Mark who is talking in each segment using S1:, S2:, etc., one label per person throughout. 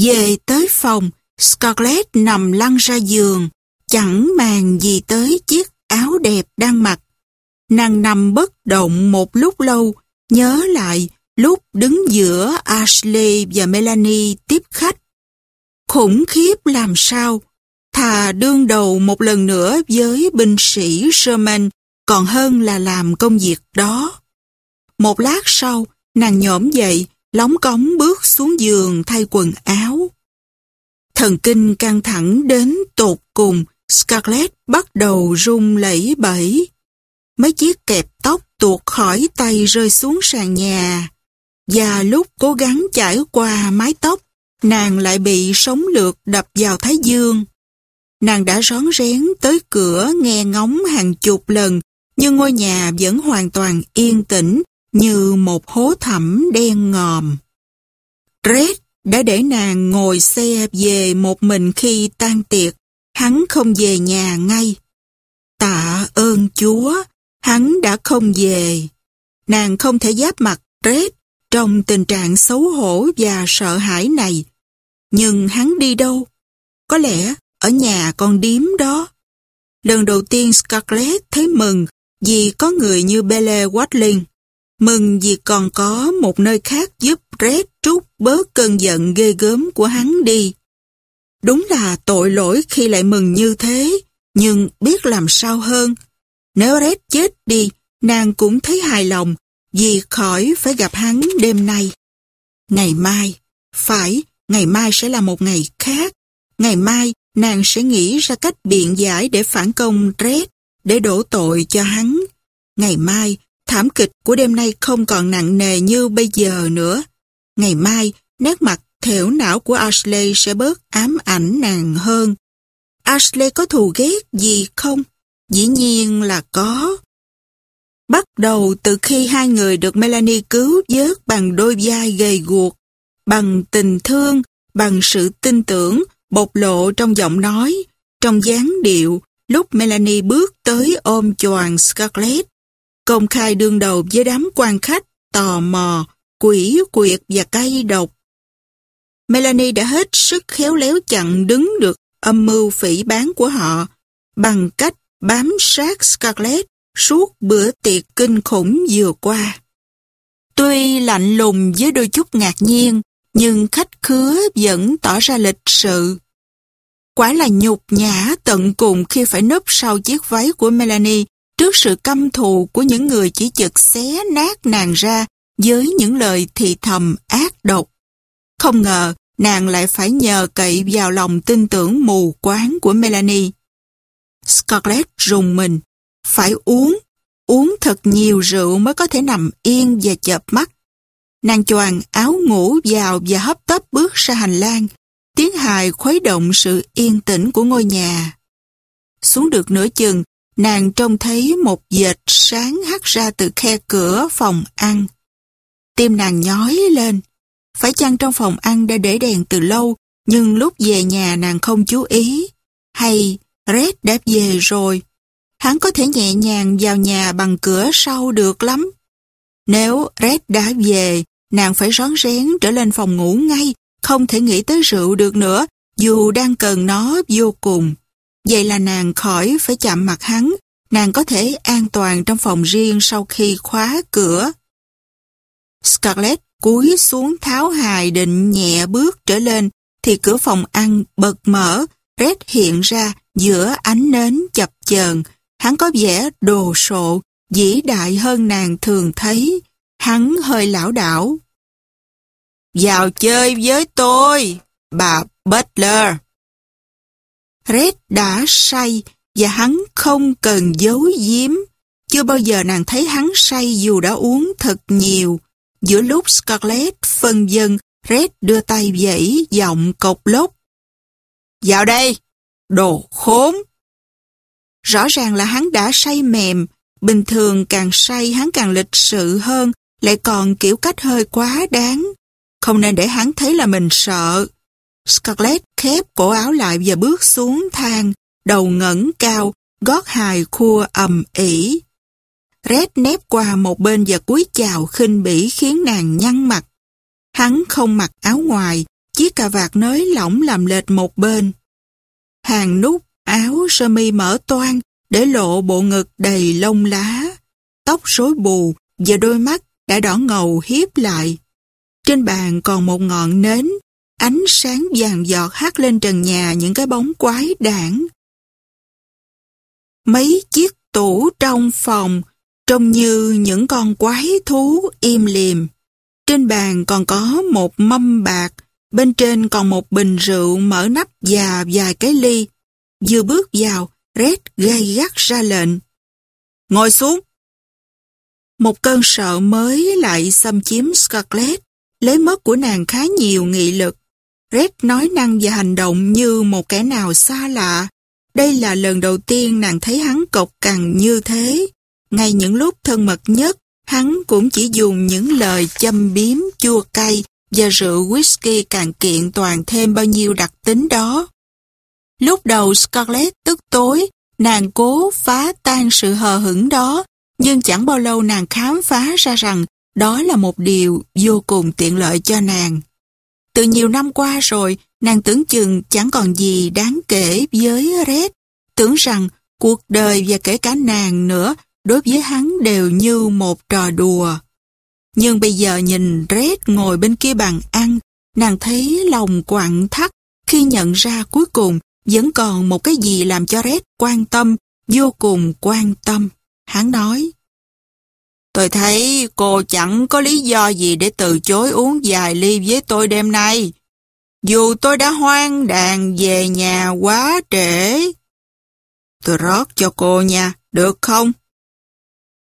S1: Về tới phòng, Scarlett nằm lăn ra giường, chẳng màng gì tới chiếc áo đẹp đang mặc. Nàng nằm bất động một lúc lâu, nhớ lại lúc đứng giữa Ashley và Melanie tiếp khách. Khủng khiếp làm sao, thà đương đầu một lần nữa với binh sĩ Sherman còn hơn là làm công việc đó. Một lát sau, nàng nhổm dậy, lóng cống bước xuống giường thay quần áo. Thần kinh căng thẳng đến tột cùng, Scarlett bắt đầu run lẩy bẩy. Mấy chiếc kẹp tóc tuột khỏi tay rơi xuống sàn nhà. Và lúc cố gắng chải qua mái tóc, nàng lại bị sóng lược đập vào thái dương. Nàng đã rón rén tới cửa nghe ngóng hàng chục lần, nhưng ngôi nhà vẫn hoàn toàn yên tĩnh như một hố thẳm đen ngòm. Red đã để nàng ngồi xe về một mình khi tan tiệc, hắn không về nhà ngay. Tạ ơn Chúa, hắn đã không về. Nàng không thể giáp mặt Red trong tình trạng xấu hổ và sợ hãi này. Nhưng hắn đi đâu? Có lẽ ở nhà con điếm đó. Lần đầu tiên Scarlett thấy mừng vì có người như Belle Watling. Mừng vì còn có một nơi khác giúp Red trút bớt cơn giận ghê gớm của hắn đi. Đúng là tội lỗi khi lại mừng như thế, nhưng biết làm sao hơn. Nếu Red chết đi, nàng cũng thấy hài lòng vì khỏi phải gặp hắn đêm nay. Ngày mai, phải, ngày mai sẽ là một ngày khác. Ngày mai, nàng sẽ nghĩ ra cách biện giải để phản công Red, để đổ tội cho hắn. Ngày mai, thảm kịch của đêm nay không còn nặng nề như bây giờ nữa. Ngày mai, nét mặt thểu não của Ashley sẽ bớt ám ảnh nàng hơn. Ashley có thù ghét gì không? Dĩ nhiên là có. Bắt đầu từ khi hai người được Melanie cứu vớt bằng đôi vai gầy guộc, bằng tình thương, bằng sự tin tưởng, bộc lộ trong giọng nói, trong dáng điệu, lúc Melanie bước tới ôm choàng Scarlett, công khai đương đầu với đám quan khách, tò mò, quỷ quyệt và cay độc. Melanie đã hết sức khéo léo chặn đứng được âm mưu phỉ bán của họ bằng cách bám sát Scarlett suốt bữa tiệc kinh khủng vừa qua. Tuy lạnh lùng với đôi chút ngạc nhiên, nhưng khách khứa vẫn tỏ ra lịch sự. Quả là nhục nhã tận cùng khi phải núp sau chiếc váy của Melanie trước sự căm thù của những người chỉ chực xé nát nàng ra với những lời thì thầm ác độc. Không ngờ nàng lại phải nhờ cậy vào lòng tin tưởng mù quáng của Melanie. Scarlett rùng mình, phải uống, uống thật nhiều rượu mới có thể nằm yên và chợp mắt. Nàng choàng áo ngủ vào và hấp tấp bước ra hành lang, tiếng hài khuấy động sự yên tĩnh của ngôi nhà. Xuống được nửa chừng, nàng trông thấy một dệt sáng hắt ra từ khe cửa phòng ăn. Tim nàng nhói lên. Phải chăng trong phòng ăn đã để đèn từ lâu, nhưng lúc về nhà nàng không chú ý? Hay Red đã về rồi? Hắn có thể nhẹ nhàng vào nhà bằng cửa sau được lắm. Nếu Red đã về, nàng phải rón rén trở lên phòng ngủ ngay, không thể nghĩ tới rượu được nữa, dù đang cần nó vô cùng. Vậy là nàng khỏi phải chạm mặt hắn, nàng có thể an toàn trong phòng riêng sau khi khóa cửa. Scarlett cúi xuống tháo hài định nhẹ bước trở lên, thì cửa phòng ăn bật mở, Red hiện ra giữa ánh nến chập chờn. Hắn có vẻ đồ sộ, dĩ đại hơn nàng thường thấy. Hắn hơi lão đảo. Vào chơi với tôi, bà Butler. Red đã say và hắn không cần giấu giếm. Chưa bao giờ nàng thấy hắn say dù đã uống thật nhiều. Giữa lúc Scarlett phân dân, Red đưa tay dãy giọng cộc lốc. Vào đây, đồ khốn! Rõ ràng là hắn đã say mềm, bình thường càng say hắn càng lịch sự hơn, lại còn kiểu cách hơi quá đáng. Không nên để hắn thấy là mình sợ. Scarlett khép cổ áo lại và bước xuống thang, đầu ngẩng cao, gót hài khua ầm ỉ. Red nép qua một bên và cúi chào khinh bỉ khiến nàng nhăn mặt. Hắn không mặc áo ngoài, chiếc cà vạt nới lỏng làm lệch một bên. Hàng nút áo sơ mi mở toan để lộ bộ ngực đầy lông lá, tóc rối bù và đôi mắt đã đỏ ngầu hiếp lại. Trên bàn còn một ngọn nến, ánh sáng vàng giọt hát lên trần nhà những cái bóng quái đảng. Mấy chiếc tủ trong phòng trông như những con quái thú im liềm. Trên bàn còn có một mâm bạc, bên trên còn một bình rượu mở nắp và vài cái ly. Vừa bước vào, Red gay gắt ra lệnh. Ngồi xuống! Một cơn sợ mới lại xâm chiếm Scarlett, lấy mất của nàng khá nhiều nghị lực. Red nói năng và hành động như một kẻ nào xa lạ. Đây là lần đầu tiên nàng thấy hắn cộc cằn như thế. Ngay những lúc thân mật nhất, hắn cũng chỉ dùng những lời châm biếm chua cay và rượu whisky càng kiện toàn thêm bao nhiêu đặc tính đó. Lúc đầu Scarlett tức tối, nàng cố phá tan sự hờ hững đó, nhưng chẳng bao lâu nàng khám phá ra rằng đó là một điều vô cùng tiện lợi cho nàng. Từ nhiều năm qua rồi, nàng tưởng chừng chẳng còn gì đáng kể với Red, tưởng rằng cuộc đời và kể cả nàng nữa đối với hắn đều như một trò đùa. Nhưng bây giờ nhìn Red ngồi bên kia bàn ăn, nàng thấy lòng quặn thắt khi nhận ra cuối cùng vẫn còn một cái gì làm cho Red quan tâm, vô cùng quan tâm. Hắn nói, Tôi thấy cô chẳng có lý do gì để từ chối uống vài ly với tôi đêm nay. Dù tôi đã hoang đàn về nhà quá trễ. Tôi rót cho cô nha, được không?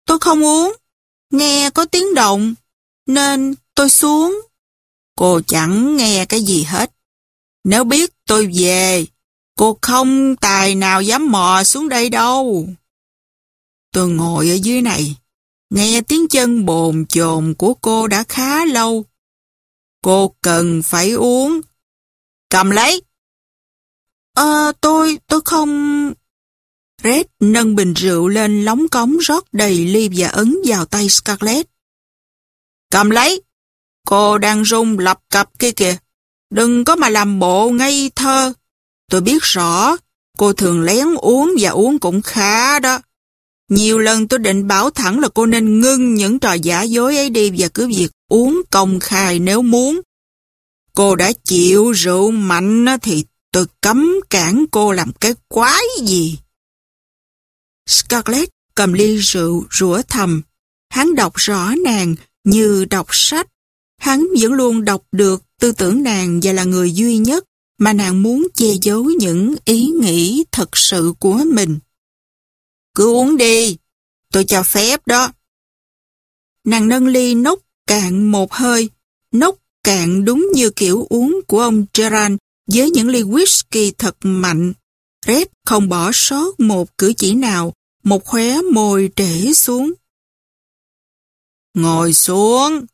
S1: Tôi không uống. Nghe có tiếng động, nên tôi xuống. Cô chẳng nghe cái gì hết. Nếu biết tôi về, cô không tài nào dám mò xuống đây đâu. Tôi ngồi ở dưới này, nghe tiếng chân bồn chồn của cô đã khá lâu. Cô cần phải uống. Cầm lấy. Ờ, tôi, tôi không... Red nâng bình rượu lên lóng cống rót đầy ly và ấn vào tay Scarlett. Cầm lấy. Cô đang rung lập cặp kia kìa. Đừng có mà làm bộ ngây thơ. Tôi biết rõ, cô thường lén uống và uống cũng khá đó. Nhiều lần tôi định bảo thẳng là cô nên ngưng những trò giả dối ấy đi và cứ việc uống công khai nếu muốn. Cô đã chịu rượu mạnh thì tôi cấm cản cô làm cái quái gì. Scarlett cầm ly rượu rủa thầm. Hắn đọc rõ nàng như đọc sách. Hắn vẫn luôn đọc được tư tưởng nàng và là người duy nhất mà nàng muốn che giấu những ý nghĩ thật sự của mình. Cứ uống đi, tôi cho phép đó. Nàng nâng ly nốc cạn một hơi, nốc cạn đúng như kiểu uống của ông Gerard với những ly whisky thật mạnh. Red không bỏ sót một cử chỉ nào, một khóe môi trễ xuống. Ngồi xuống.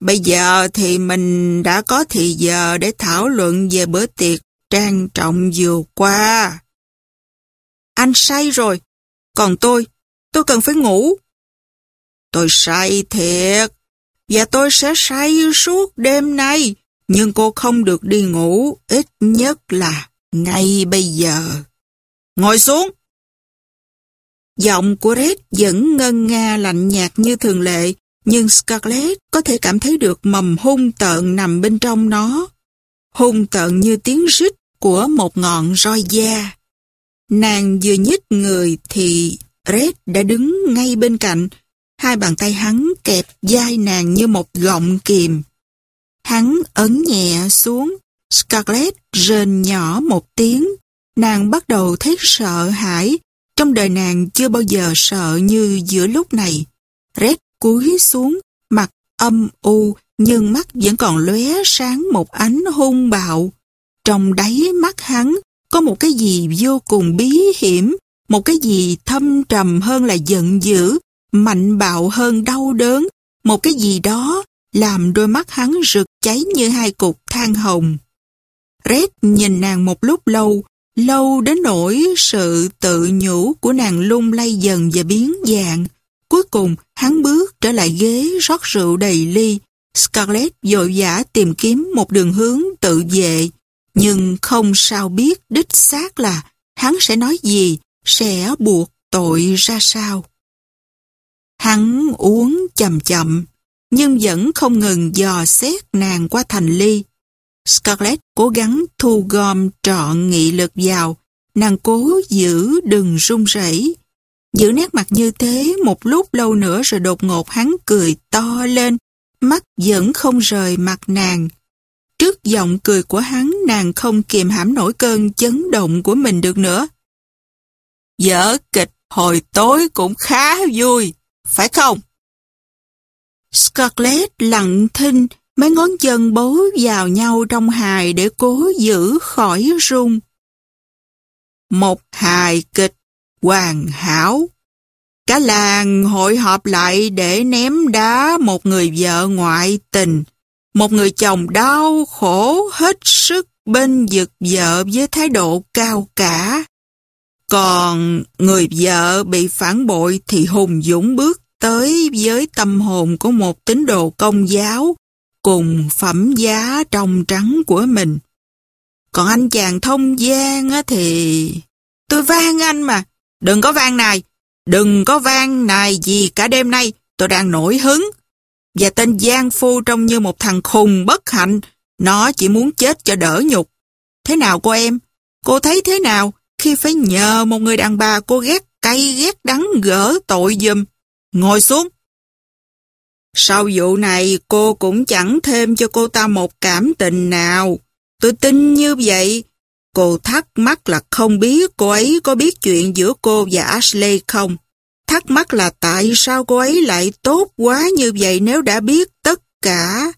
S1: Bây giờ thì mình đã có thì giờ để thảo luận về bữa tiệc trang trọng vừa qua. Anh say rồi, còn tôi, tôi cần phải ngủ. Tôi say thiệt, và tôi sẽ say suốt đêm nay, nhưng cô không được đi ngủ, ít nhất là ngay bây giờ. Ngồi xuống. Giọng của Red vẫn ngân nga lạnh nhạt như thường lệ, nhưng Scarlett có thể cảm thấy được mầm hung tợn nằm bên trong nó. Hung tợn như tiếng rít của một ngọn roi da. Nàng vừa nhích người thì Red đã đứng ngay bên cạnh, hai bàn tay hắn kẹp dai nàng như một gọng kìm. Hắn ấn nhẹ xuống, Scarlett rên nhỏ một tiếng, nàng bắt đầu thấy sợ hãi, trong đời nàng chưa bao giờ sợ như giữa lúc này. Red cúi xuống, mặt âm u, nhưng mắt vẫn còn lóe sáng một ánh hung bạo. Trong đáy mắt hắn có một cái gì vô cùng bí hiểm, một cái gì thâm trầm hơn là giận dữ, mạnh bạo hơn đau đớn, một cái gì đó làm đôi mắt hắn rực cháy như hai cục than hồng. Red nhìn nàng một lúc lâu, lâu đến nỗi sự tự nhủ của nàng lung lay dần và biến dạng. Cuối cùng, hắn bước trở lại ghế rót rượu đầy ly. Scarlett dội vã tìm kiếm một đường hướng tự tự vệ, nhưng không sao biết đích xác là hắn sẽ nói gì, sẽ buộc tội ra sao. Hắn uống chậm chậm, nhưng vẫn không ngừng dò xét nàng qua thành ly. Scarlett cố gắng thu gom trọn nghị lực vào, nàng cố giữ đừng run rẩy. Giữ nét mặt như thế một lúc lâu nữa rồi đột ngột hắn cười to lên, mắt vẫn không rời mặt nàng. Trước giọng cười của hắn nàng không kiềm hãm nổi cơn chấn động của mình được nữa. Dở kịch hồi tối cũng khá vui, phải không? Scarlett lặng thinh, mấy ngón chân bấu vào nhau trong hài để cố giữ khỏi rung. Một hài kịch hoàn hảo. Cả làng hội họp lại để ném đá một người vợ ngoại tình, một người chồng đau khổ hết sức bên giật vợ với thái độ cao cả. Còn người vợ bị phản bội thì hùng dũng bước tới với tâm hồn của một tín đồ công giáo cùng phẩm giá trong trắng của mình. Còn anh chàng thông gian á thì... Tôi van anh mà, đừng có van này, đừng có van này gì cả đêm nay, tôi đang nổi hứng. Và tên Giang Phu trông như một thằng khùng bất hạnh, nó chỉ muốn chết cho đỡ nhục. Thế nào cô em? Cô thấy thế nào khi phải nhờ một người đàn bà cô ghét cay ghét đắng gỡ tội dùm? Ngồi xuống. Sau vụ này, cô cũng chẳng thêm cho cô ta một cảm tình nào. Tôi tin như vậy. Cô thắc mắc là không biết cô ấy có biết chuyện giữa cô và Ashley không? Thắc mắc là tại sao cô ấy lại tốt quá như vậy nếu đã biết tất cả?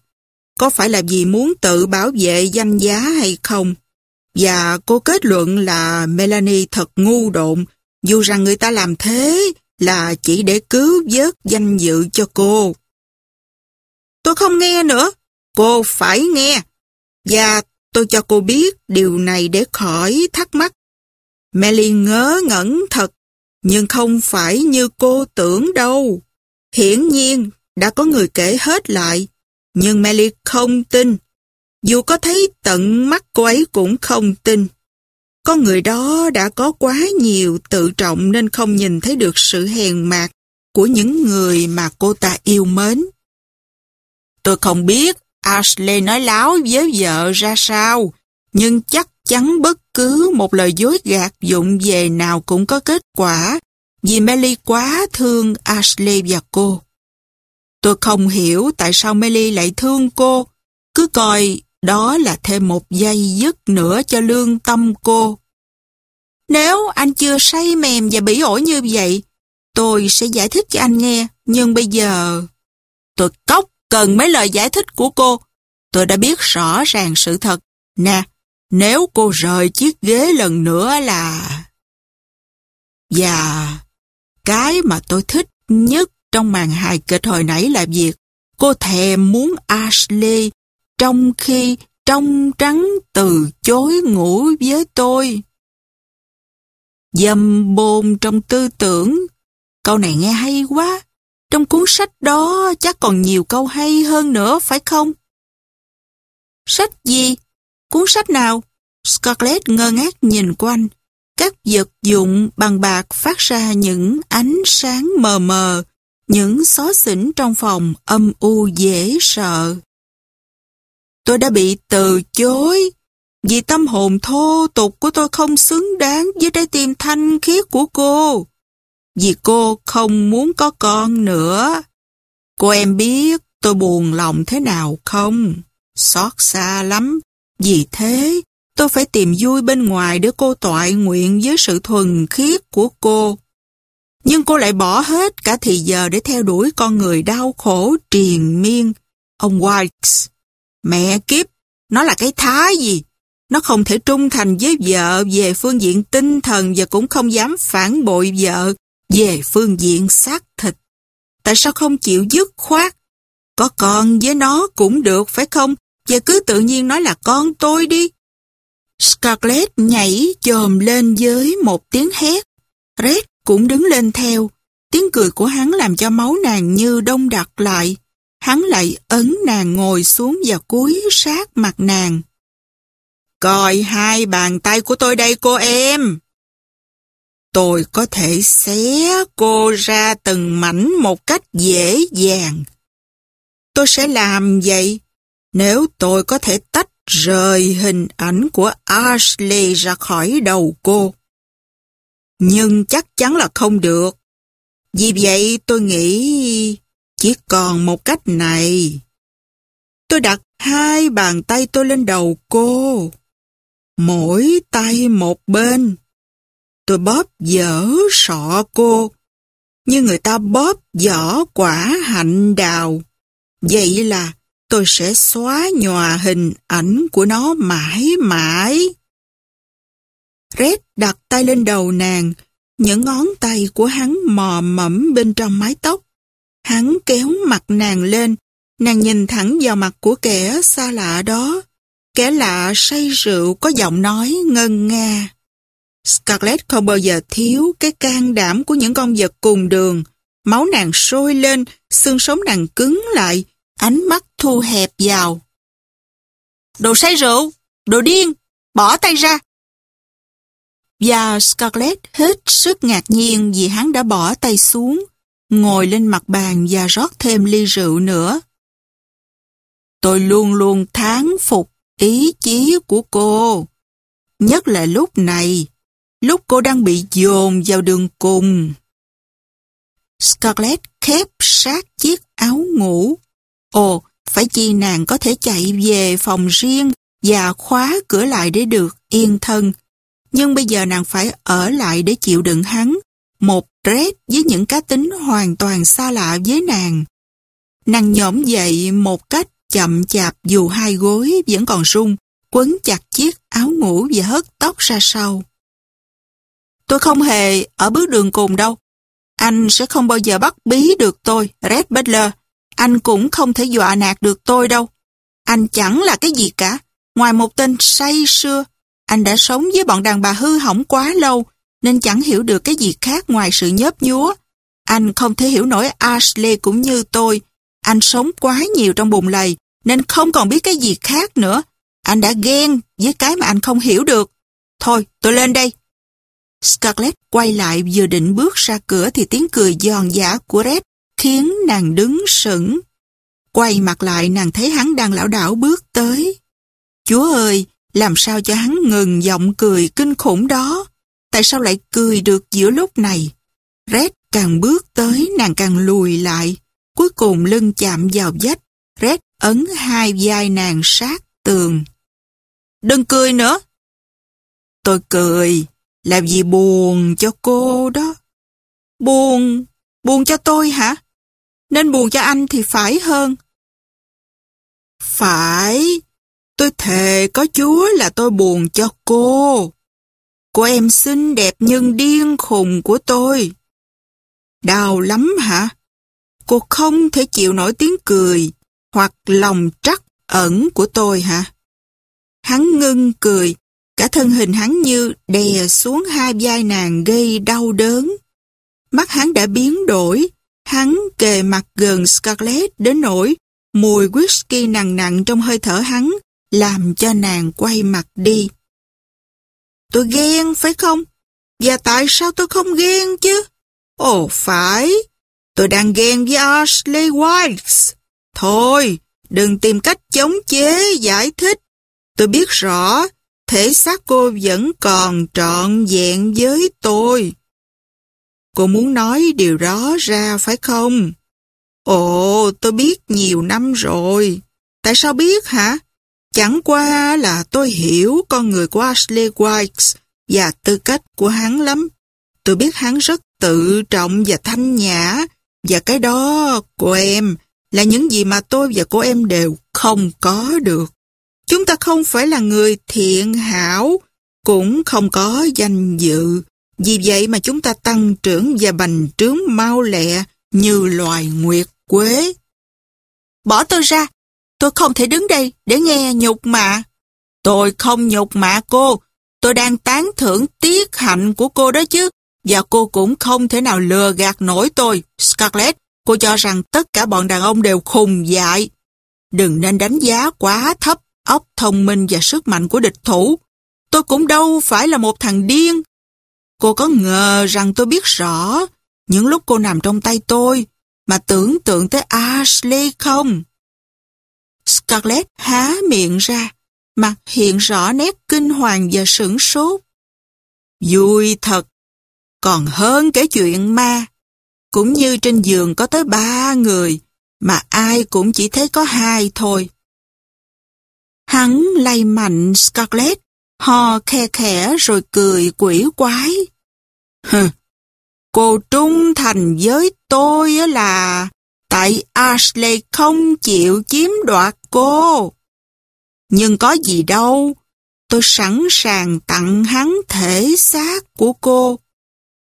S1: Có phải là vì muốn tự bảo vệ danh giá hay không? Và cô kết luận là Melanie thật ngu độn, dù rằng người ta làm thế là chỉ để cứu vớt danh dự cho cô. Tôi không nghe nữa, cô phải nghe. Và tôi cho cô biết điều này để khỏi thắc mắc. Melly ngớ ngẩn thật, nhưng không phải như cô tưởng đâu. Hiển nhiên, đã có người kể hết lại, nhưng Melly không tin. Dù có thấy tận mắt cô ấy cũng không tin. Con người đó đã có quá nhiều tự trọng nên không nhìn thấy được sự hèn mạt của những người mà cô ta yêu mến. Tôi không biết Ashley nói láo với vợ ra sao, nhưng chắc chắn bất cứ một lời dối gạt dụng về nào cũng có kết quả, vì Melly quá thương Ashley và cô. Tôi không hiểu tại sao Melly lại thương cô, cứ coi đó là thêm một dây dứt nữa cho lương tâm cô. Nếu anh chưa say mềm và bỉ ổi như vậy, tôi sẽ giải thích cho anh nghe, nhưng bây giờ... Tôi cốc cần mấy lời giải thích của cô. Tôi đã biết rõ ràng sự thật. Nè, nếu cô rời chiếc ghế lần nữa là... Và cái mà tôi thích nhất trong màn hài kịch hồi nãy là việc cô thèm muốn Ashley trong khi trong trắng từ chối ngủ với tôi. Dâm bồn trong tư tưởng. Câu này nghe hay quá. Trong cuốn sách đó chắc còn nhiều câu hay hơn nữa phải không? Sách gì? Cuốn sách nào? Scarlett ngơ ngác nhìn quanh. Các vật dụng bằng bạc phát ra những ánh sáng mờ mờ, những xó xỉnh trong phòng âm u dễ sợ. Tôi đã bị từ chối vì tâm hồn thô tục của tôi không xứng đáng với trái tim thanh khiết của cô. Vì cô không muốn có con nữa. Cô em biết tôi buồn lòng thế nào không? Xót xa lắm. Vì thế, tôi phải tìm vui bên ngoài để cô tọa nguyện với sự thuần khiết của cô. Nhưng cô lại bỏ hết cả thì giờ để theo đuổi con người đau khổ triền miên. Ông White, mẹ kiếp, nó là cái thái gì? Nó không thể trung thành với vợ về phương diện tinh thần và cũng không dám phản bội vợ về phương diện xác thịt. Tại sao không chịu dứt khoát? Có con với nó cũng được phải không? Và cứ tự nhiên nói là con tôi đi. Scarlett nhảy chồm lên với một tiếng hét. Red cũng đứng lên theo. Tiếng cười của hắn làm cho máu nàng như đông đặc lại. Hắn lại ấn nàng ngồi xuống và cúi sát mặt nàng. coi hai bàn tay của tôi đây, cô em. Tôi có thể xé cô ra từng mảnh một cách dễ dàng. Tôi sẽ làm vậy nếu tôi có thể tách rời hình ảnh của Ashley ra khỏi đầu cô. Nhưng chắc chắn là không được. Vì vậy tôi nghĩ chỉ còn một cách này. Tôi đặt hai bàn tay tôi lên đầu cô. Mỗi tay một bên. Tôi bóp dở sọ cô. Như người ta bóp dở quả hạnh đào. Vậy là tôi sẽ xóa nhòa hình ảnh của nó mãi mãi. Red đặt tay lên đầu nàng, những ngón tay của hắn mò mẫm bên trong mái tóc. Hắn kéo mặt nàng lên, nàng nhìn thẳng vào mặt của kẻ xa lạ đó. Kẻ lạ say rượu có giọng nói ngân nga. Scarlett không bao giờ thiếu cái can đảm của những con vật cùng đường. Máu nàng sôi lên, xương sống nàng cứng lại, ánh mắt thu hẹp vào. Đồ say rượu, đồ điên, bỏ tay ra. Và Scarlett hết sức ngạc nhiên vì hắn đã bỏ tay xuống, ngồi lên mặt bàn và rót thêm ly rượu nữa. Tôi luôn luôn thán phục ý chí của cô. Nhất là lúc này, lúc cô đang bị dồn vào đường cùng. Scarlett khép sát chiếc áo ngủ. Ồ, phải chi nàng có thể chạy về phòng riêng và khóa cửa lại để được yên thân. Nhưng bây giờ nàng phải ở lại để chịu đựng hắn, một rét với những cá tính hoàn toàn xa lạ với nàng. Nàng nhổm dậy một cách chậm chạp dù hai gối vẫn còn rung, quấn chặt chiếc áo ngủ và hất tóc ra sau. Tôi không hề ở bước đường cùng đâu. Anh sẽ không bao giờ bắt bí được tôi, Red Butler. Anh cũng không thể dọa nạt được tôi đâu. Anh chẳng là cái gì cả, ngoài một tên say sưa. Anh đã sống với bọn đàn bà hư hỏng quá lâu, nên chẳng hiểu được cái gì khác ngoài sự nhớp nhúa. Anh không thể hiểu nổi Ashley cũng như tôi. Anh sống quá nhiều trong bùn lầy, nên không còn biết cái gì khác nữa. Anh đã ghen với cái mà anh không hiểu được. Thôi, tôi lên đây. Scarlett quay lại vừa định bước ra cửa thì tiếng cười giòn giả của Red khiến nàng đứng sững. Quay mặt lại nàng thấy hắn đang lão đảo bước tới. Chúa ơi, làm sao cho hắn ngừng giọng cười kinh khủng đó? Tại sao lại cười được giữa lúc này? Red càng bước tới nàng càng lùi lại. Cuối cùng lưng chạm vào vách. Red ấn hai vai nàng sát tường. Đừng cười nữa. Tôi cười, làm gì buồn cho cô đó. Buồn, buồn cho tôi hả? Nên buồn cho anh thì phải hơn. Phải, tôi thề có Chúa là tôi buồn cho cô. Cô em xinh đẹp nhưng điên khùng của tôi. Đau lắm hả? Cô không thể chịu nổi tiếng cười hoặc lòng trắc ẩn của tôi hả? Hắn ngưng cười, cả thân hình hắn như đè xuống hai vai nàng gây đau đớn. Mắt hắn đã biến đổi, hắn kề mặt gần Scarlett đến nỗi mùi whisky nặng nặng trong hơi thở hắn làm cho nàng quay mặt đi. Tôi ghen phải không? Và tại sao tôi không ghen chứ? Ồ phải, tôi đang ghen với Ashley Wilkes. Thôi, đừng tìm cách chống chế giải thích. Tôi biết rõ, thể xác cô vẫn còn trọn vẹn với tôi. Cô muốn nói điều đó ra phải không? Ồ, tôi biết nhiều năm rồi. Tại sao biết hả? Chẳng qua là tôi hiểu con người của Ashley Wilkes và tư cách của hắn lắm. Tôi biết hắn rất tự trọng và thanh nhã và cái đó của em là những gì mà tôi và cô em đều không có được. Chúng ta không phải là người thiện hảo, cũng không có danh dự. Vì vậy mà chúng ta tăng trưởng và bành trướng mau lẹ như loài nguyệt quế. Bỏ tôi ra, tôi không thể đứng đây để nghe nhục mạ. Tôi không nhục mạ cô, tôi đang tán thưởng tiết hạnh của cô đó chứ. Và cô cũng không thể nào lừa gạt nổi tôi, Scarlett. Cô cho rằng tất cả bọn đàn ông đều khùng dại. Đừng nên đánh giá quá thấp óc thông minh và sức mạnh của địch thủ. Tôi cũng đâu phải là một thằng điên. Cô có ngờ rằng tôi biết rõ những lúc cô nằm trong tay tôi mà tưởng tượng tới Ashley không? Scarlett há miệng ra, mặt hiện rõ nét kinh hoàng và sửng sốt. Vui thật, còn hơn cái chuyện ma. Cũng như trên giường có tới ba người, mà ai cũng chỉ thấy có hai thôi. Hắn lay mạnh Scarlett, ho khe khẽ rồi cười quỷ quái. Hừ, cô trung thành với tôi là tại Ashley không chịu chiếm đoạt cô. Nhưng có gì đâu, tôi sẵn sàng tặng hắn thể xác của cô.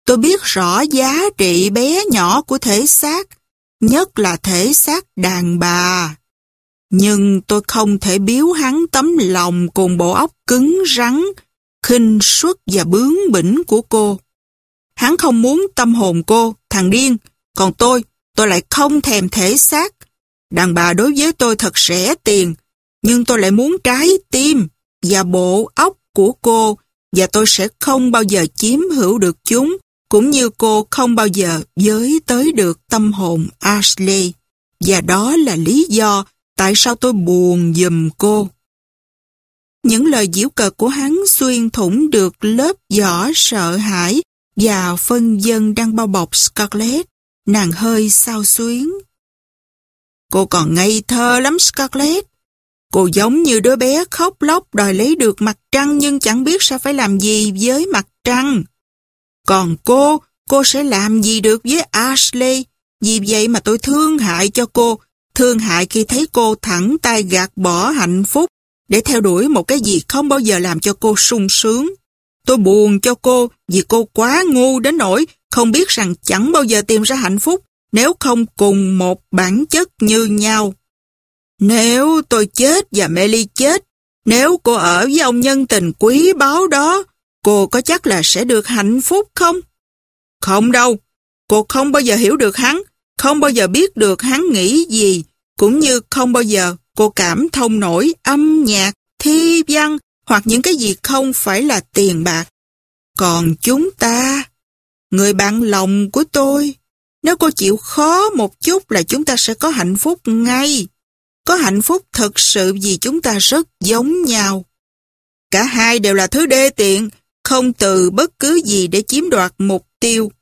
S1: Tôi biết rõ giá trị bé nhỏ của thể xác, nhất là thể xác đàn bà. Nhưng tôi không thể biếu hắn tấm lòng cùng bộ óc cứng rắn, khinh suất và bướng bỉnh của cô. Hắn không muốn tâm hồn cô, thằng điên, còn tôi, tôi lại không thèm thể xác. Đàn bà đối với tôi thật rẻ tiền, nhưng tôi lại muốn trái tim và bộ óc của cô và tôi sẽ không bao giờ chiếm hữu được chúng cũng như cô không bao giờ giới tới được tâm hồn Ashley. Và đó là lý do tại sao tôi buồn giùm cô. Những lời diễu cợt của hắn xuyên thủng được lớp vỏ sợ hãi và phân dân đang bao bọc Scarlett. Nàng hơi sao xuyến. Cô còn ngây thơ lắm Scarlett. Cô giống như đứa bé khóc lóc đòi lấy được mặt trăng nhưng chẳng biết sao phải làm gì với mặt trăng. Còn cô, cô sẽ làm gì được với Ashley? Vì vậy mà tôi thương hại cho cô, thương hại khi thấy cô thẳng tay gạt bỏ hạnh phúc để theo đuổi một cái gì không bao giờ làm cho cô sung sướng. Tôi buồn cho cô vì cô quá ngu đến nỗi không biết rằng chẳng bao giờ tìm ra hạnh phúc nếu không cùng một bản chất như nhau. Nếu tôi chết và Melly chết, nếu cô ở với ông nhân tình quý báu đó, cô có chắc là sẽ được hạnh phúc không? Không đâu, cô không bao giờ hiểu được hắn, không bao giờ biết được hắn nghĩ gì, cũng như không bao giờ cô cảm thông nổi âm nhạc, thi văn hoặc những cái gì không phải là tiền bạc. Còn chúng ta, người bạn lòng của tôi, nếu cô chịu khó một chút là chúng ta sẽ có hạnh phúc ngay. Có hạnh phúc thật sự vì chúng ta rất giống nhau. Cả hai đều là thứ đê tiện, không từ bất cứ gì để chiếm đoạt mục tiêu.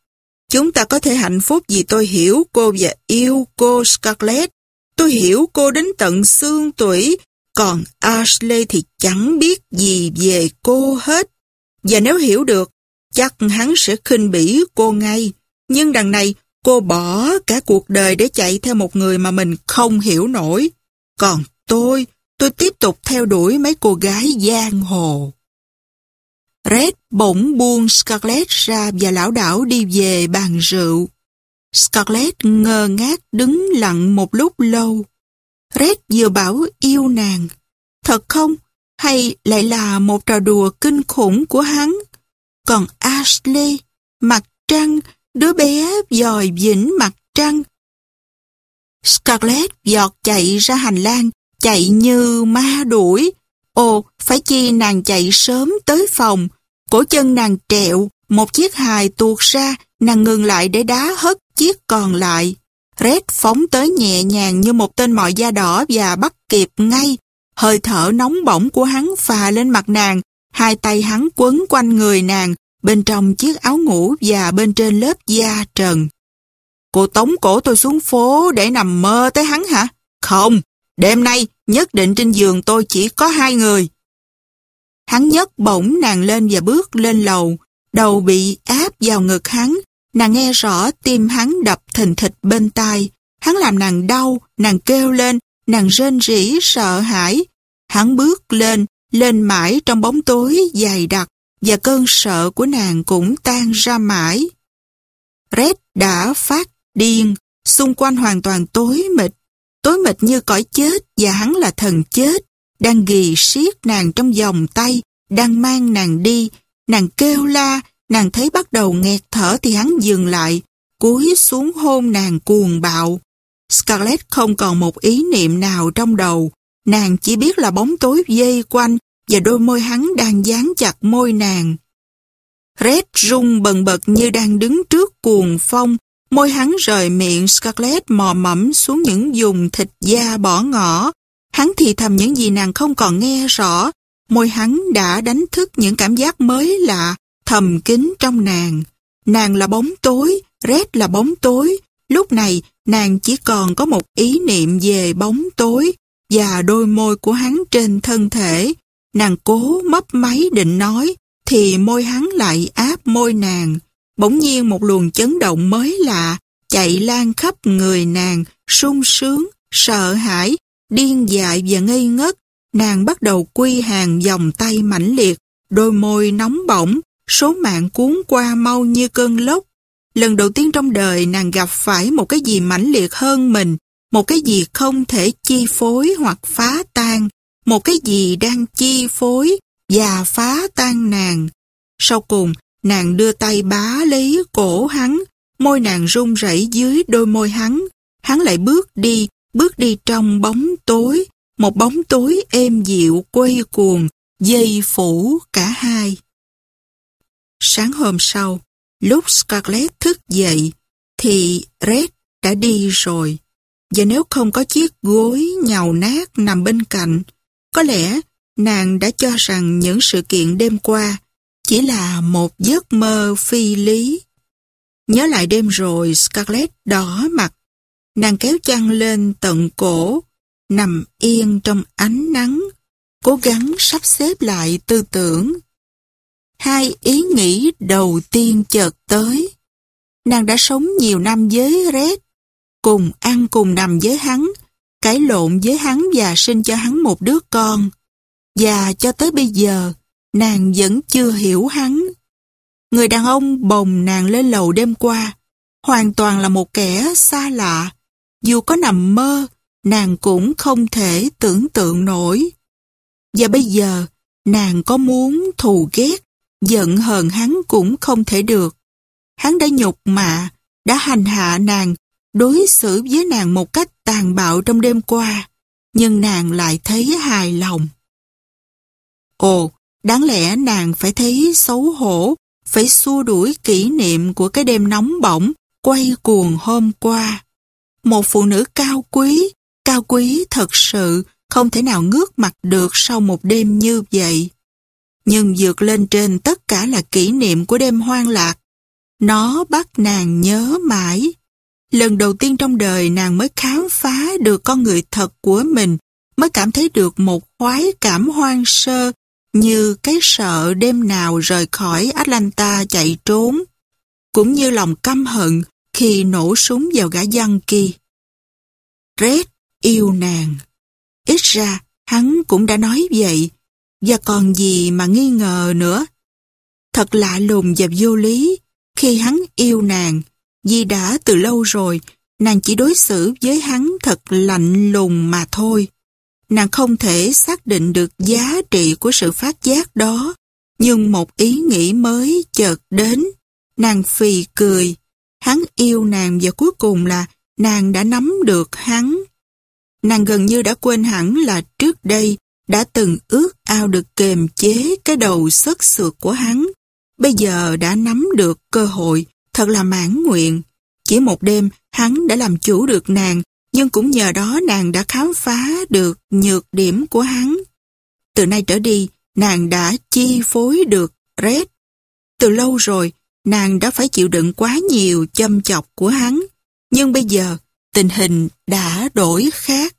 S1: Chúng ta có thể hạnh phúc vì tôi hiểu cô và yêu cô Scarlett. Tôi hiểu cô đến tận xương tủy, còn Ashley thì chẳng biết gì về cô hết. Và nếu hiểu được, chắc hắn sẽ khinh bỉ cô ngay. Nhưng đằng này, cô bỏ cả cuộc đời để chạy theo một người mà mình không hiểu nổi. Còn tôi, tôi tiếp tục theo đuổi mấy cô gái giang hồ. Red bỗng buông Scarlett ra và lão đảo đi về bàn rượu. Scarlett ngơ ngác đứng lặng một lúc lâu. Red vừa bảo yêu nàng. Thật không? Hay lại là một trò đùa kinh khủng của hắn? Còn Ashley, mặt trăng, đứa bé dòi vĩnh mặt trăng. Scarlett giọt chạy ra hành lang, chạy như ma đuổi. Ồ, phải chi nàng chạy sớm tới phòng, Cổ chân nàng trẹo, một chiếc hài tuột ra, nàng ngừng lại để đá hất chiếc còn lại. Red phóng tới nhẹ nhàng như một tên mọi da đỏ và bắt kịp ngay. Hơi thở nóng bỏng của hắn phà lên mặt nàng, hai tay hắn quấn quanh người nàng, bên trong chiếc áo ngủ và bên trên lớp da trần. Cô tống cổ tôi xuống phố để nằm mơ tới hắn hả? Không, đêm nay nhất định trên giường tôi chỉ có hai người. Hắn nhấc bổng nàng lên và bước lên lầu, đầu bị áp vào ngực hắn, nàng nghe rõ tim hắn đập thình thịch bên tai. Hắn làm nàng đau, nàng kêu lên, nàng rên rỉ sợ hãi. Hắn bước lên, lên mãi trong bóng tối dày đặc, và cơn sợ của nàng cũng tan ra mãi. Red đã phát điên, xung quanh hoàn toàn tối mịt, tối mịt như cõi chết và hắn là thần chết đang ghi siết nàng trong vòng tay, đang mang nàng đi, nàng kêu la, nàng thấy bắt đầu nghẹt thở thì hắn dừng lại, cúi xuống hôn nàng cuồng bạo. Scarlett không còn một ý niệm nào trong đầu, nàng chỉ biết là bóng tối dây quanh và đôi môi hắn đang dán chặt môi nàng. Red rung bần bật như đang đứng trước cuồng phong, môi hắn rời miệng Scarlett mò mẫm xuống những dùng thịt da bỏ ngỏ. Hắn thì thầm những gì nàng không còn nghe rõ, môi hắn đã đánh thức những cảm giác mới lạ, thầm kín trong nàng. Nàng là bóng tối, Red là bóng tối, lúc này nàng chỉ còn có một ý niệm về bóng tối và đôi môi của hắn trên thân thể. Nàng cố mấp máy định nói, thì môi hắn lại áp môi nàng. Bỗng nhiên một luồng chấn động mới lạ, chạy lan khắp người nàng, sung sướng, sợ hãi, điên dại và ngây ngất. Nàng bắt đầu quy hàng vòng tay mãnh liệt, đôi môi nóng bỏng, số mạng cuốn qua mau như cơn lốc. Lần đầu tiên trong đời nàng gặp phải một cái gì mãnh liệt hơn mình, một cái gì không thể chi phối hoặc phá tan, một cái gì đang chi phối và phá tan nàng. Sau cùng, nàng đưa tay bá lấy cổ hắn, môi nàng run rẩy dưới đôi môi hắn. Hắn lại bước đi, bước đi trong bóng tối, một bóng tối êm dịu quay cuồng, dây phủ cả hai. Sáng hôm sau, lúc Scarlett thức dậy, thì Red đã đi rồi. Và nếu không có chiếc gối nhàu nát nằm bên cạnh, có lẽ nàng đã cho rằng những sự kiện đêm qua chỉ là một giấc mơ phi lý. Nhớ lại đêm rồi Scarlett đỏ mặt, nàng kéo chăn lên tận cổ, nằm yên trong ánh nắng, cố gắng sắp xếp lại tư tưởng. Hai ý nghĩ đầu tiên chợt tới. Nàng đã sống nhiều năm với Red, cùng ăn cùng nằm với hắn, cãi lộn với hắn và sinh cho hắn một đứa con. Và cho tới bây giờ, nàng vẫn chưa hiểu hắn. Người đàn ông bồng nàng lên lầu đêm qua, hoàn toàn là một kẻ xa lạ. Dù có nằm mơ, nàng cũng không thể tưởng tượng nổi. Và bây giờ, nàng có muốn thù ghét, giận hờn hắn cũng không thể được. Hắn đã nhục mạ, đã hành hạ nàng, đối xử với nàng một cách tàn bạo trong đêm qua, nhưng nàng lại thấy hài lòng. Ồ, đáng lẽ nàng phải thấy xấu hổ, phải xua đuổi kỷ niệm của cái đêm nóng bỏng, quay cuồng hôm qua. Một phụ nữ cao quý, cao quý thật sự, không thể nào ngước mặt được sau một đêm như vậy. Nhưng vượt lên trên tất cả là kỷ niệm của đêm hoang lạc. Nó bắt nàng nhớ mãi. Lần đầu tiên trong đời nàng mới khám phá được con người thật của mình, mới cảm thấy được một khoái cảm hoang sơ như cái sợ đêm nào rời khỏi Atlanta chạy trốn, cũng như lòng căm hận khi nổ súng vào gã dân kia. Red yêu nàng. Ít ra, hắn cũng đã nói vậy, và còn gì mà nghi ngờ nữa. Thật lạ lùng và vô lý, khi hắn yêu nàng, vì đã từ lâu rồi, nàng chỉ đối xử với hắn thật lạnh lùng mà thôi. Nàng không thể xác định được giá trị của sự phát giác đó, nhưng một ý nghĩ mới chợt đến. Nàng phì cười, hắn yêu nàng và cuối cùng là nàng đã nắm được hắn. Nàng gần như đã quên hẳn là trước đây đã từng ước ao được kềm chế cái đầu sất sượt của hắn. Bây giờ đã nắm được cơ hội, thật là mãn nguyện. Chỉ một đêm, hắn đã làm chủ được nàng nhưng cũng nhờ đó nàng đã khám phá được nhược điểm của hắn. Từ nay trở đi, nàng đã chi phối được Red. Từ lâu rồi, nàng đã phải chịu đựng quá nhiều châm chọc của hắn, nhưng bây giờ tình hình đã đổi khác.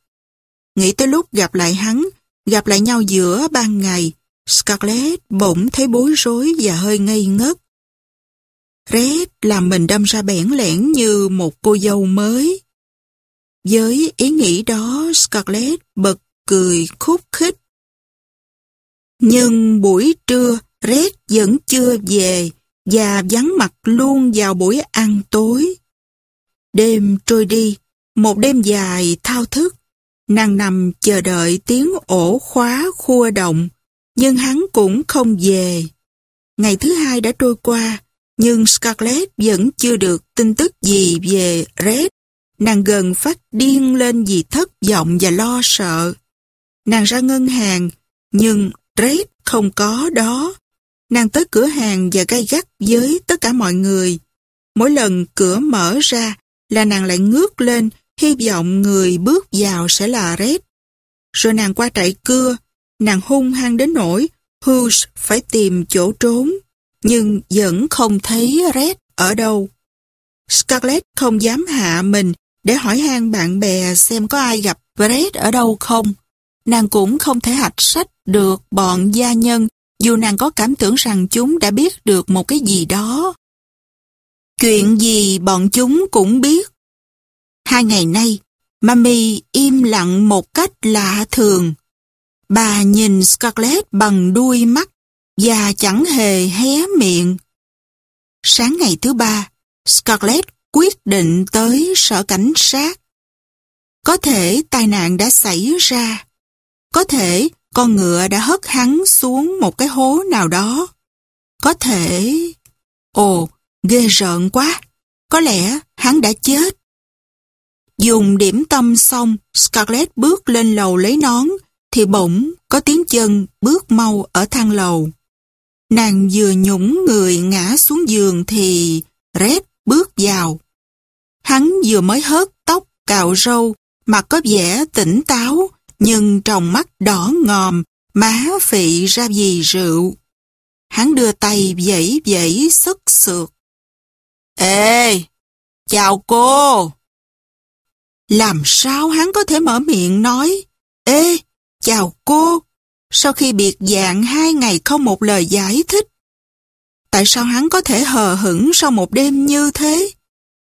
S1: Nghĩ tới lúc gặp lại hắn, gặp lại nhau giữa ban ngày, Scarlett bỗng thấy bối rối và hơi ngây ngất rét làm mình đâm ra bẽn lẽn như một cô dâu mới. Với ý nghĩ đó, Scarlett bật cười khúc khích. Nhưng buổi trưa, rét vẫn chưa về và vắng mặt luôn vào buổi ăn tối. Đêm trôi đi, một đêm dài thao thức. Nàng nằm chờ đợi tiếng ổ khóa khua động, nhưng hắn cũng không về. Ngày thứ hai đã trôi qua, nhưng Scarlett vẫn chưa được tin tức gì về Red. Nàng gần phát điên lên vì thất vọng và lo sợ. Nàng ra ngân hàng, nhưng Red không có đó. Nàng tới cửa hàng và gay gắt với tất cả mọi người. Mỗi lần cửa mở ra là nàng lại ngước lên, hy vọng người bước vào sẽ là Red. Rồi nàng qua trại cưa, nàng hung hăng đến nỗi Hughes phải tìm chỗ trốn, nhưng vẫn không thấy Red ở đâu. Scarlett không dám hạ mình để hỏi han bạn bè xem có ai gặp Red ở đâu không. Nàng cũng không thể hạch sách được bọn gia nhân dù nàng có cảm tưởng rằng chúng đã biết được một cái gì đó. Chuyện gì bọn chúng cũng biết. Hai ngày nay, Mami im lặng một cách lạ thường. Bà nhìn Scarlett bằng đuôi mắt và chẳng hề hé miệng. Sáng ngày thứ ba, Scarlett quyết định tới sở cảnh sát. Có thể tai nạn đã xảy ra. Có thể con ngựa đã hất hắn xuống một cái hố nào đó. Có thể... Ồ, ghê rợn quá. Có lẽ hắn đã chết. Dùng điểm tâm xong, Scarlett bước lên lầu lấy nón, thì bỗng có tiếng chân bước mau ở thang lầu. Nàng vừa nhũng người ngã xuống giường thì Red bước vào. Hắn vừa mới hớt tóc, cạo râu, mặt có vẻ tỉnh táo, nhưng trong mắt đỏ ngòm, má phị ra vì rượu. Hắn đưa tay vẫy vẫy sức sượt. Ê, chào cô. Làm sao hắn có thể mở miệng nói, Ê, chào cô, sau khi biệt dạng hai ngày không một lời giải thích. Tại sao hắn có thể hờ hững sau một đêm như thế?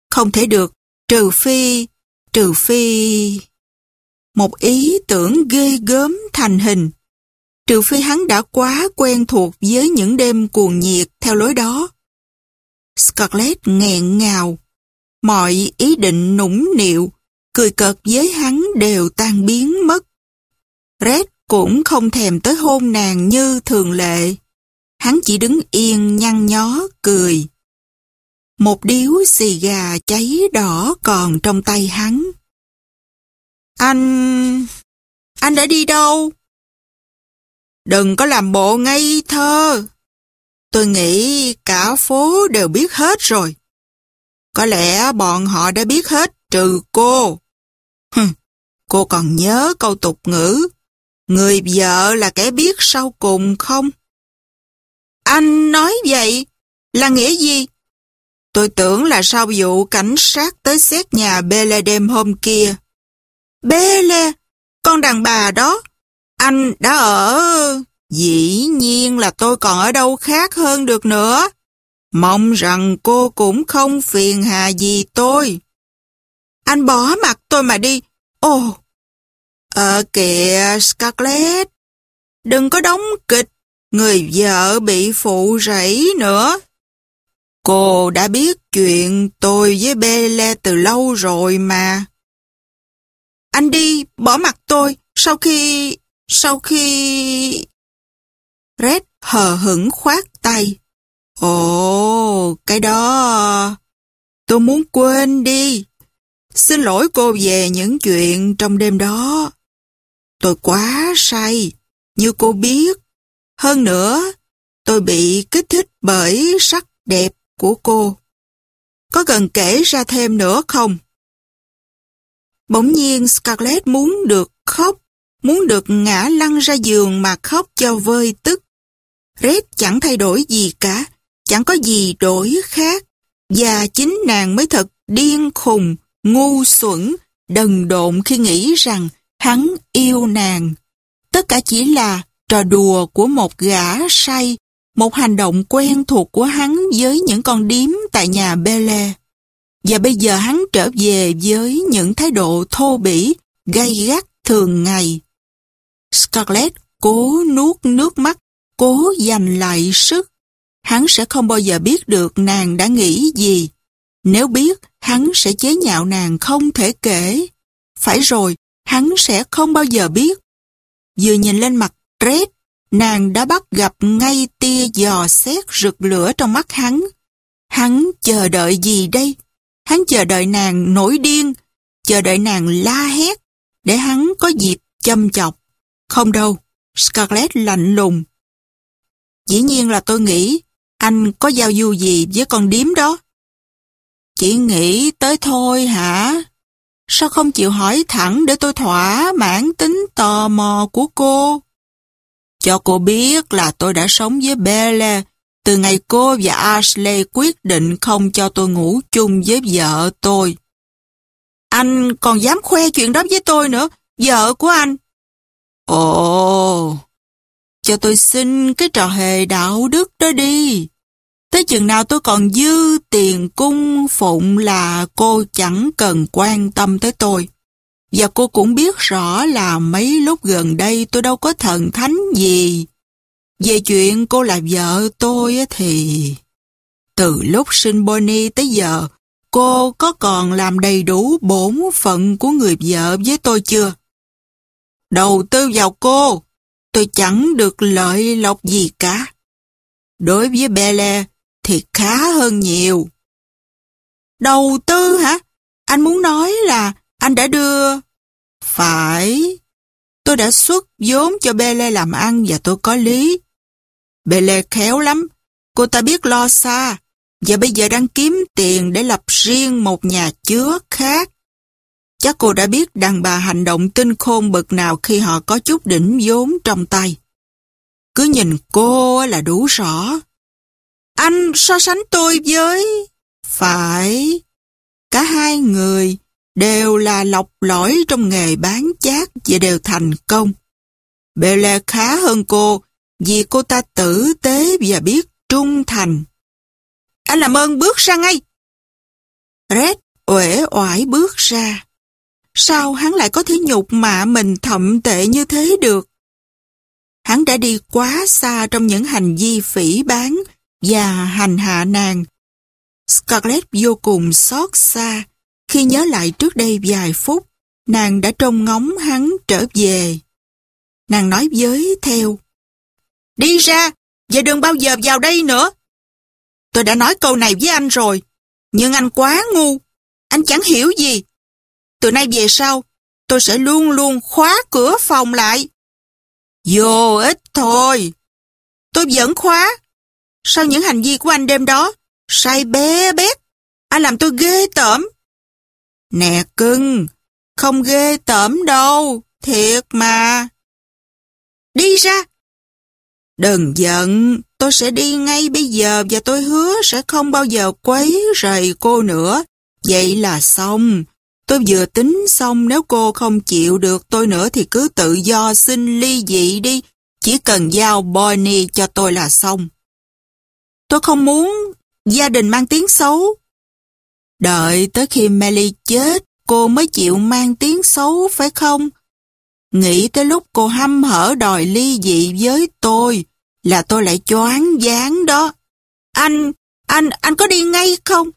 S1: Không thể được, trừ phi, trừ phi... Một ý tưởng ghê gớm thành hình. Trừ phi hắn đã quá quen thuộc với những đêm cuồng nhiệt theo lối đó. Scarlett nghẹn ngào. Mọi ý định nũng nịu, cười cợt với hắn đều tan biến mất. Red cũng không thèm tới hôn nàng như thường lệ. Hắn chỉ đứng yên nhăn nhó cười. Một điếu xì gà cháy đỏ còn trong tay hắn. Anh... anh đã đi đâu? Đừng có làm bộ ngây thơ. Tôi nghĩ cả phố đều biết hết rồi. Có lẽ bọn họ đã biết hết trừ cô. Hừm, cô còn nhớ câu tục ngữ Người vợ là kẻ biết sau cùng không? Anh nói vậy là nghĩa gì? Tôi tưởng là sau vụ cảnh sát tới xét nhà Bele đêm hôm kia. Bele, con đàn bà đó, anh đã ở... Dĩ nhiên là tôi còn ở đâu khác hơn được nữa. Mong rằng cô cũng không phiền hà gì tôi. Anh bỏ mặt tôi mà đi. Ồ, Ờ kìa Scarlett, đừng có đóng kịch, người vợ bị phụ rẫy nữa. Cô đã biết chuyện tôi với Belle từ lâu rồi mà. Anh đi, bỏ mặt tôi, sau khi... sau khi... Red hờ hững khoát tay. Ồ, cái đó... Tôi muốn quên đi. Xin lỗi cô về những chuyện trong đêm đó. Tôi quá say, như cô biết. Hơn nữa, tôi bị kích thích bởi sắc đẹp của cô. Có cần kể ra thêm nữa không? Bỗng nhiên Scarlett muốn được khóc, muốn được ngã lăn ra giường mà khóc cho vơi tức. Red chẳng thay đổi gì cả, chẳng có gì đổi khác. Và chính nàng mới thật điên khùng, ngu xuẩn, đần độn khi nghĩ rằng Hắn yêu nàng. Tất cả chỉ là trò đùa của một gã say, một hành động quen thuộc của hắn với những con điếm tại nhà Bele. Và bây giờ hắn trở về với những thái độ thô bỉ, gay gắt thường ngày. Scarlett cố nuốt nước mắt, cố giành lại sức. Hắn sẽ không bao giờ biết được nàng đã nghĩ gì. Nếu biết, hắn sẽ chế nhạo nàng không thể kể. Phải rồi, hắn sẽ không bao giờ biết. Vừa nhìn lên mặt Red, nàng đã bắt gặp ngay tia giò xét rực lửa trong mắt hắn. Hắn chờ đợi gì đây? Hắn chờ đợi nàng nổi điên, chờ đợi nàng la hét, để hắn có dịp châm chọc. Không đâu, Scarlett lạnh lùng. Dĩ nhiên là tôi nghĩ anh có giao du gì với con điếm đó. Chỉ nghĩ tới thôi hả? Sao không chịu hỏi thẳng để tôi thỏa mãn tính tò mò của cô? Cho cô biết là tôi đã sống với Belle từ ngày cô và Ashley quyết định không cho tôi ngủ chung với vợ tôi. Anh còn dám khoe chuyện đó với tôi nữa, vợ của anh. Ồ, cho tôi xin cái trò hề đạo đức đó đi. Tới chừng nào tôi còn dư tiền cung phụng là cô chẳng cần quan tâm tới tôi. Và cô cũng biết rõ là mấy lúc gần đây tôi đâu có thần thánh gì. Về chuyện cô là vợ tôi thì... Từ lúc sinh Bonnie tới giờ, cô có còn làm đầy đủ bổn phận của người vợ với tôi chưa? Đầu tư vào cô, tôi chẳng được lợi lộc gì cả. Đối với Belle thì khá hơn nhiều. Đầu tư hả? Anh muốn nói là anh đã đưa... Phải, tôi đã xuất vốn cho Belle làm ăn và tôi có lý. Belle khéo lắm, cô ta biết lo xa và bây giờ đang kiếm tiền để lập riêng một nhà chứa khác. Chắc cô đã biết đàn bà hành động tinh khôn bực nào khi họ có chút đỉnh vốn trong tay. Cứ nhìn cô là đủ rõ. Anh so sánh tôi với... Phải, cả hai người đều là lọc lõi trong nghề bán chát và đều thành công. Belle khá hơn cô vì cô ta tử tế và biết trung thành. Anh làm ơn bước ra ngay. Red uể oải bước ra. Sao hắn lại có thể nhục mạ mình thậm tệ như thế được? Hắn đã đi quá xa trong những hành vi phỉ bán và hành hạ nàng. Scarlett vô cùng xót xa khi nhớ lại trước đây vài phút, nàng đã trông ngóng hắn trở về. Nàng nói với theo, Đi ra, và đừng bao giờ vào đây nữa. Tôi đã nói câu này với anh rồi, nhưng anh quá ngu. Anh chẳng hiểu gì. Từ nay về sau, tôi sẽ luôn luôn khóa cửa phòng lại. Vô ích thôi. Tôi vẫn khóa. Sau những hành vi của anh đêm đó, say bé bét, anh làm tôi ghê tởm. Nè cưng, không ghê tởm đâu, thiệt mà. Đi ra. Đừng giận, tôi sẽ đi ngay bây giờ và tôi hứa sẽ không bao giờ quấy rầy cô nữa. Vậy là xong. Tôi vừa tính xong nếu cô không chịu được tôi nữa thì cứ tự do xin ly dị đi. Chỉ cần giao Bonnie cho tôi là xong. Tôi không muốn gia đình mang tiếng xấu. Đợi tới khi Melly chết, cô mới chịu mang tiếng xấu phải không? Nghĩ tới lúc cô hăm hở đòi ly dị với tôi, là tôi lại choáng váng đó. Anh, anh, anh có đi ngay không?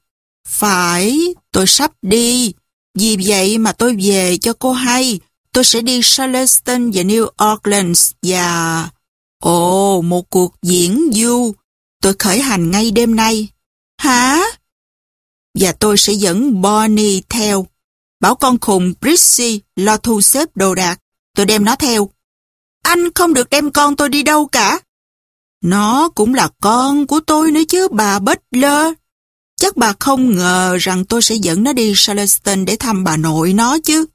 S1: Phải, tôi sắp đi. Vì vậy mà tôi về cho cô hay. Tôi sẽ đi Charleston và New Orleans và... Ồ, một cuộc diễn du. Tôi khởi hành ngay đêm nay. Hả? Và tôi sẽ dẫn Bonnie theo. Bảo con khùng Brissy lo thu xếp đồ đạc. Tôi đem nó theo. Anh không được đem con tôi đi đâu cả. Nó cũng là con của tôi nữa chứ bà Butler. Chắc bà không ngờ rằng tôi sẽ dẫn nó đi Charleston để thăm bà nội nó chứ.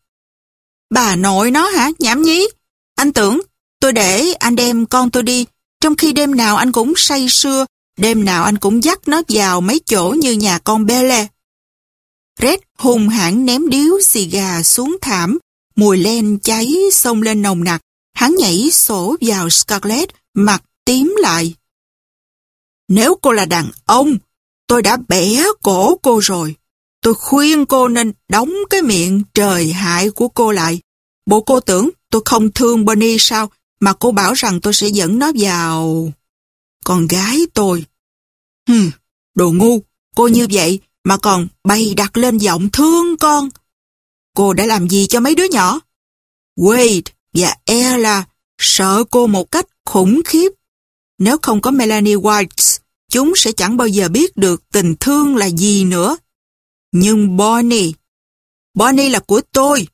S1: Bà nội nó hả? Nhảm nhí. Anh tưởng tôi để anh đem con tôi đi, trong khi đêm nào anh cũng say sưa Đêm nào anh cũng dắt nó vào mấy chỗ như nhà con Belle. Red hùng hãn ném điếu xì gà xuống thảm, mùi len cháy xông lên nồng nặc. Hắn nhảy sổ vào Scarlett, mặt tím lại. Nếu cô là đàn ông, tôi đã bẻ cổ cô rồi. Tôi khuyên cô nên đóng cái miệng trời hại của cô lại. Bộ cô tưởng tôi không thương Bonnie sao, mà cô bảo rằng tôi sẽ dẫn nó vào con gái tôi. Hừm, đồ ngu, cô như vậy mà còn bay đặt lên giọng thương con. Cô đã làm gì cho mấy đứa nhỏ? Wade và Ella sợ cô một cách khủng khiếp. Nếu không có Melanie White, chúng sẽ chẳng bao giờ biết được tình thương là gì nữa. Nhưng Bonnie, Bonnie là của tôi.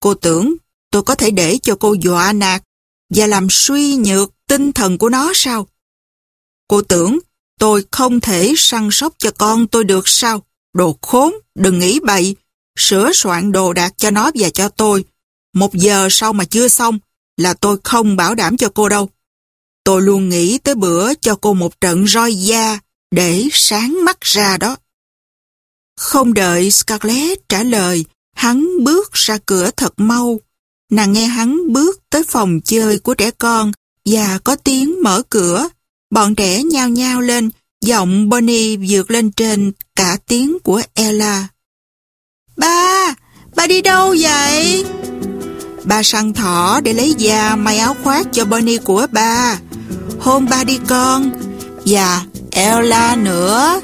S1: Cô tưởng tôi có thể để cho cô dọa nạt và làm suy nhược tinh thần của nó sao? Cô tưởng tôi không thể săn sóc cho con tôi được sao? Đồ khốn, đừng nghĩ bậy, sửa soạn đồ đạc cho nó và cho tôi. Một giờ sau mà chưa xong là tôi không bảo đảm cho cô đâu. Tôi luôn nghĩ tới bữa cho cô một trận roi da để sáng mắt ra đó. Không đợi Scarlett trả lời, hắn bước ra cửa thật mau. Nàng nghe hắn bước tới phòng chơi của trẻ con và có tiếng mở cửa. Bọn trẻ nhao nhao lên, giọng Bonnie vượt lên trên cả tiếng của Ella. Ba, ba đi đâu vậy? Ba săn thỏ để lấy da may áo khoác cho Bonnie của ba. Hôn ba đi con. Và Ella nữa.